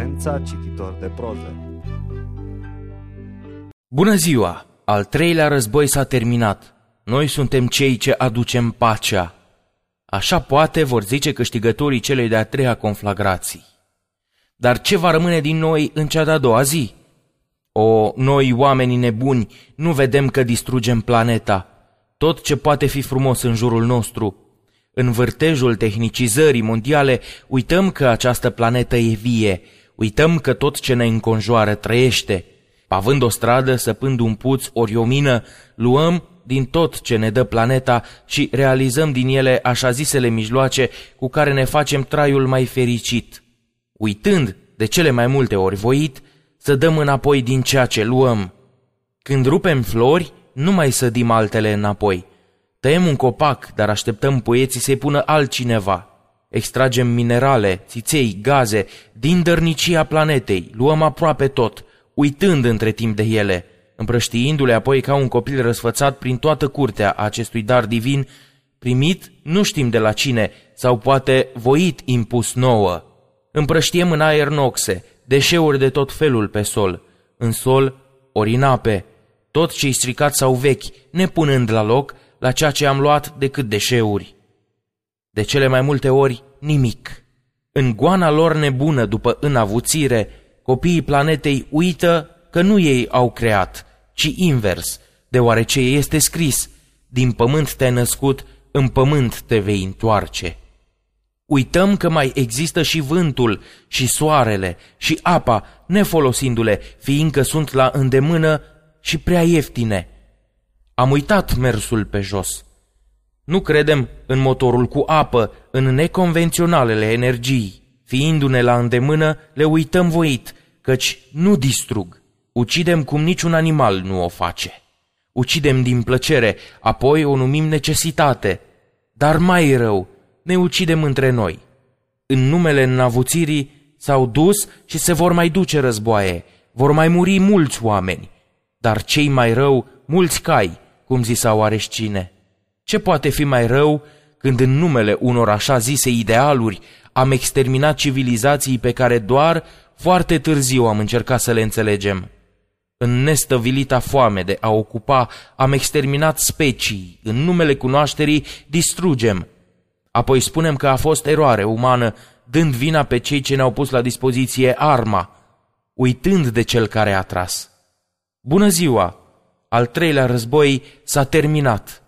Potența cititor de proză. Bună ziua! Al treilea război s-a terminat. Noi suntem cei ce aducem pacea. Așa poate vor zice câștigătorii celei de-a treia conflagrații. Dar ce va rămâne din noi în cea de-a doua zi? O, noi oamenii nebuni nu vedem că distrugem planeta. Tot ce poate fi frumos în jurul nostru. În vârtejul tehnicizării mondiale uităm că această planetă e vie, uităm că tot ce ne înconjoară trăiește. Pavând o stradă, săpând un puț ori o mină, luăm din tot ce ne dă planeta și realizăm din ele așa zisele mijloace cu care ne facem traiul mai fericit. Uitând, de cele mai multe ori voit, să dăm înapoi din ceea ce luăm. Când rupem flori, nu mai sădim altele înapoi. Tăiem un copac, dar așteptăm poeții să-i pună altcineva. Extragem minerale, țiței, gaze, din dărnicia planetei, luăm aproape tot, uitând între timp de ele, împrăștiindu-le apoi ca un copil răsfățat prin toată curtea acestui dar divin, primit nu știm de la cine, sau poate voit impus nouă. Împrăștiem în aer noxe, deșeuri de tot felul pe sol, în sol ori în ape, tot ce-i stricat sau vechi, nepunând la loc la ceea ce am luat decât deșeuri. De cele mai multe ori, nimic. În goana lor nebună după înavuțire, copiii planetei uită că nu ei au creat, ci invers, deoarece este scris, din pământ te-ai născut, în pământ te vei întoarce. Uităm că mai există și vântul, și soarele, și apa, nefolosindu-le, fiindcă sunt la îndemână și prea ieftine. Am uitat mersul pe jos. Nu credem în motorul cu apă, în neconvenționalele energii. Fiindu-ne la îndemână, le uităm voit, căci nu distrug. Ucidem cum niciun animal nu o face. Ucidem din plăcere, apoi o numim necesitate. Dar mai rău, ne ucidem între noi. În numele înavuțirii s-au dus și se vor mai duce războaie, vor mai muri mulți oameni, dar cei mai rău, mulți cai, cum zisau areșcine. Ce poate fi mai rău când în numele unor așa zise idealuri am exterminat civilizații pe care doar foarte târziu am încercat să le înțelegem? În nestăvilita foame de a ocupa, am exterminat specii, în numele cunoașterii distrugem. Apoi spunem că a fost eroare umană, dând vina pe cei ce ne-au pus la dispoziție arma, uitând de cel care a tras. Bună ziua! Al treilea război s-a terminat.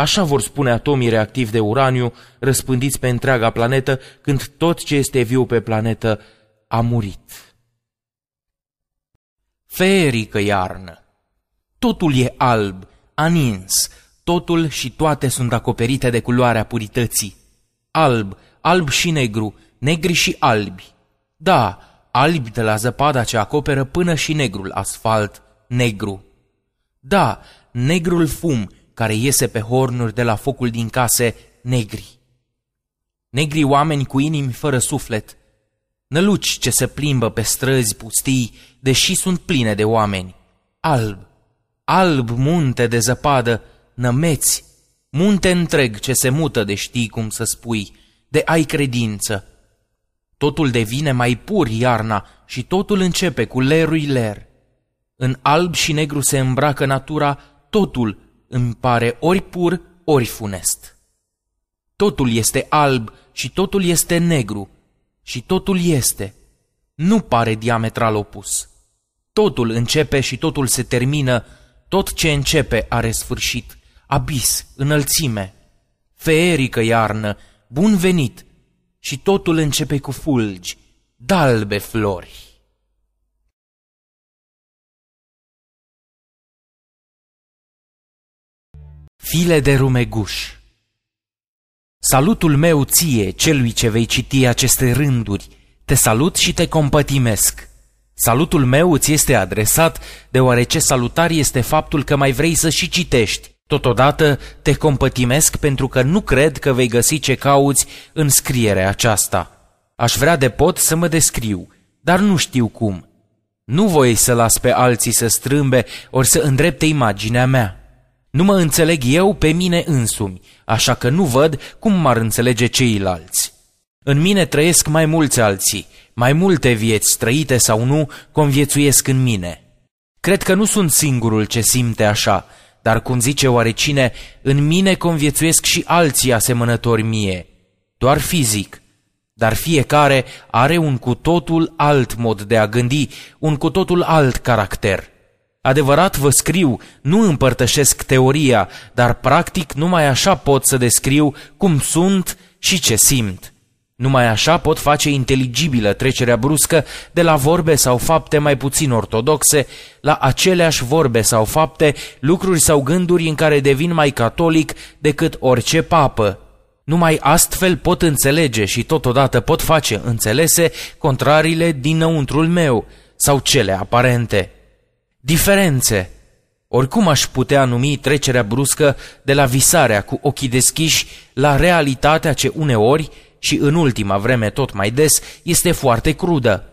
Așa vor spune atomii reactivi de uraniu răspândiți pe întreaga planetă când tot ce este viu pe planetă a murit. Feerică iarnă. Totul e alb, anins, totul și toate sunt acoperite de culoarea purității. Alb, alb și negru, negri și albi. Da, albi de la zăpada ce acoperă până și negrul asfalt, negru. Da, negrul fum care iese pe hornuri de la focul din case, negri. Negri oameni cu inimi fără suflet, năluci ce se plimbă pe străzi pustii, deși sunt pline de oameni. Alb, alb munte de zăpadă, nămeți, munte întreg ce se mută de știi cum să spui, de ai credință. Totul devine mai pur iarna și totul începe cu lerui ler. În alb și negru se îmbracă natura, totul îmi pare ori pur, ori funest. Totul este alb și totul este negru și totul este. Nu pare diametral opus. Totul începe și totul se termină, tot ce începe are sfârșit, abis, înălțime, feerică iarnă, bun venit, și totul începe cu fulgi, dalbe flori. File de rumeguș Salutul meu ție, celui ce vei citi aceste rânduri, te salut și te compătimesc. Salutul meu îți este adresat, deoarece salutar este faptul că mai vrei să și citești. Totodată te compătimesc pentru că nu cred că vei găsi ce cauți în scrierea aceasta. Aș vrea de pot să mă descriu, dar nu știu cum. Nu voi să las pe alții să strâmbe ori să îndrepte imaginea mea. Nu mă înțeleg eu pe mine însumi, așa că nu văd cum m-ar înțelege ceilalți. În mine trăiesc mai mulți alții, Mai multe vieți, trăite sau nu, conviețuiesc în mine. Cred că nu sunt singurul ce simte așa, dar cum zice oarecine, în mine conviețuiesc și alții asemănători mie, doar fizic, dar fiecare are un cu totul alt mod de a gândi, un cu totul alt caracter. Adevărat vă scriu, nu împărtășesc teoria, dar practic numai așa pot să descriu cum sunt și ce simt. Numai așa pot face inteligibilă trecerea bruscă de la vorbe sau fapte mai puțin ortodoxe la aceleași vorbe sau fapte, lucruri sau gânduri în care devin mai catolic decât orice papă. Numai astfel pot înțelege și totodată pot face înțelese contrariile dinăuntrul meu sau cele aparente. Diferențe. Oricum aș putea numi trecerea bruscă de la visarea cu ochii deschiși la realitatea ce uneori și în ultima vreme tot mai des este foarte crudă.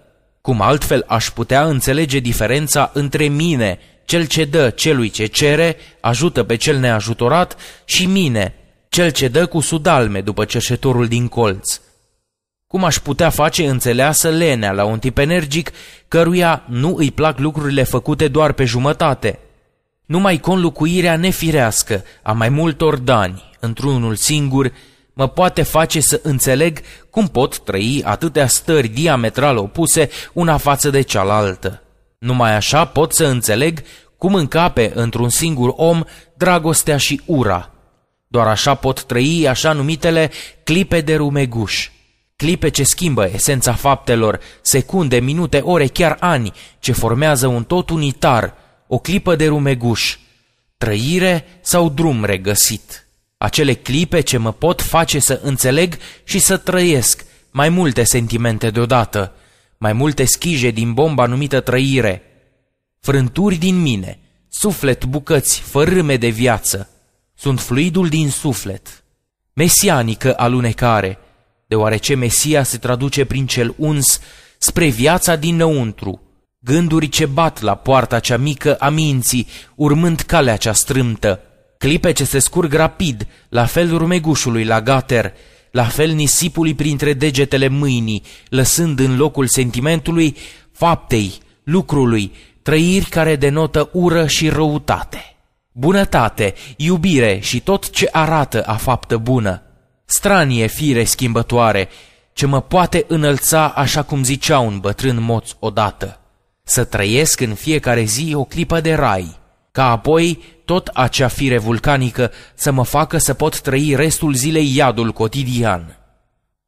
Cum altfel aș putea înțelege diferența între mine, cel ce dă celui ce cere, ajută pe cel neajutorat, și mine, cel ce dă cu sudalme după cerșetorul din colț. Cum aș putea face înțeleasă lenea la un tip energic căruia nu îi plac lucrurile făcute doar pe jumătate? Numai conlucuirea nefirească a mai multor dani într-unul singur mă poate face să înțeleg cum pot trăi atâtea stări diametral opuse una față de cealaltă. Numai așa pot să înțeleg cum încape într-un singur om dragostea și ura. Doar așa pot trăi așa numitele clipe de rumeguș. Clipe ce schimbă esența faptelor, secunde, minute, ore, chiar ani, ce formează un tot unitar, o clipă de rumeguș. Trăire sau drum regăsit acele clipe ce mă pot face să înțeleg și să trăiesc mai multe sentimente deodată, mai multe schije din bomba numită trăire, frânturi din mine, suflet bucăți, fărâme de viață, sunt fluidul din suflet, mesianică alunecare, deoarece Mesia se traduce prin cel uns spre viața dinăuntru, gânduri ce bat la poarta cea mică a minții, urmând calea cea strâmtă, clipe ce se scurg rapid, la fel rumegușului la gater, la fel nisipului printre degetele mâinii, lăsând în locul sentimentului faptei, lucrului, trăiri care denotă ură și răutate. Bunătate, iubire și tot ce arată a faptă bună. Stranie fire schimbătoare, ce mă poate înălța așa cum zicea un bătrân moț odată. Să trăiesc în fiecare zi o clipă de rai, ca apoi tot acea fire vulcanică să mă facă să pot trăi restul zilei iadul cotidian.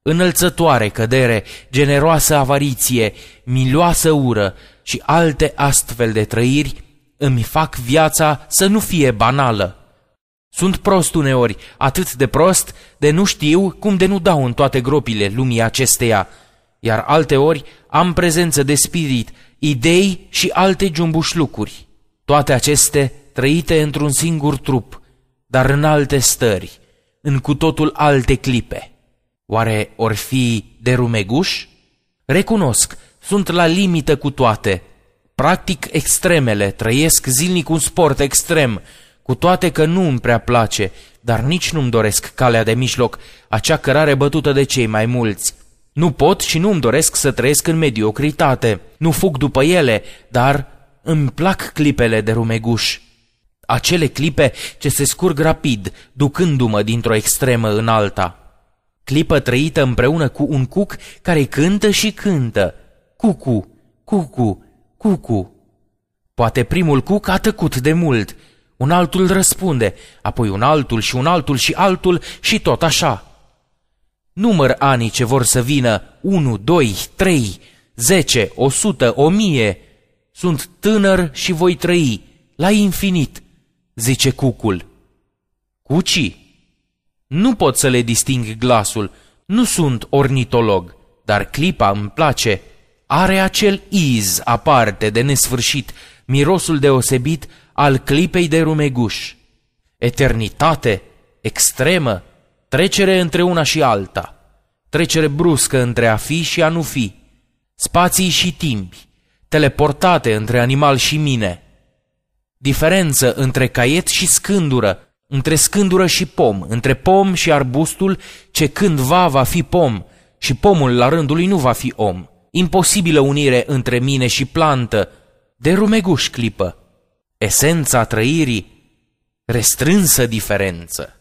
Înălțătoare cădere, generoasă avariție, miloasă ură și alte astfel de trăiri îmi fac viața să nu fie banală. Sunt prost uneori, atât de prost de nu știu cum de nu dau în toate gropile lumii acesteia, iar alteori am prezență de spirit, idei și alte jumbușlucuri. Toate aceste trăite într-un singur trup, dar în alte stări, în cu totul alte clipe. Oare or fi de rumeguș? Recunosc, sunt la limită cu toate. Practic extremele, trăiesc zilnic un sport extrem, cu toate că nu îmi prea place, dar nici nu-mi doresc calea de mijloc, acea cărare bătută de cei mai mulți. Nu pot și nu-mi doresc să trăiesc în mediocritate. Nu fug după ele, dar îmi plac clipele de rumeguș. Acele clipe ce se scurg rapid, ducându-mă dintr-o extremă în alta. Clipă trăită împreună cu un cuc care cântă și cântă. Cucu, cucu, cucu. Poate primul cuc a tăcut de mult, un altul răspunde, apoi un altul și un altul și altul și tot așa. Număr anii ce vor să vină, unu, doi, trei, zece, o sută, o mie. Sunt tânăr și voi trăi, la infinit, zice cucul. Cuci? Nu pot să le disting glasul, nu sunt ornitolog, dar clipa îmi place. Are acel iz aparte de nesfârșit, mirosul deosebit al clipei de rumeguș. Eternitate, extremă, trecere între una și alta, trecere bruscă între a fi și a nu fi, spații și timpi, teleportate între animal și mine, diferență între caiet și scândură, între scândură și pom, între pom și arbustul ce cândva va fi pom și pomul la rândul lui nu va fi om, imposibilă unire între mine și plantă, de rumeguș clipă, esența trăirii, restrânsă diferență.